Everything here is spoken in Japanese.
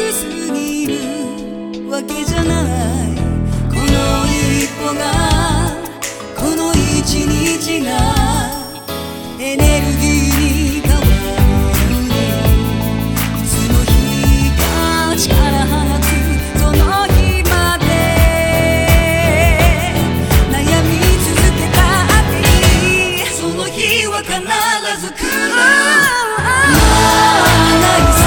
楽すぎる。わけじゃないこの一歩がこの一日がエネルギーに変わる。いつの日か力放つその日まで悩み続けたっていいその日は必ず来る。さ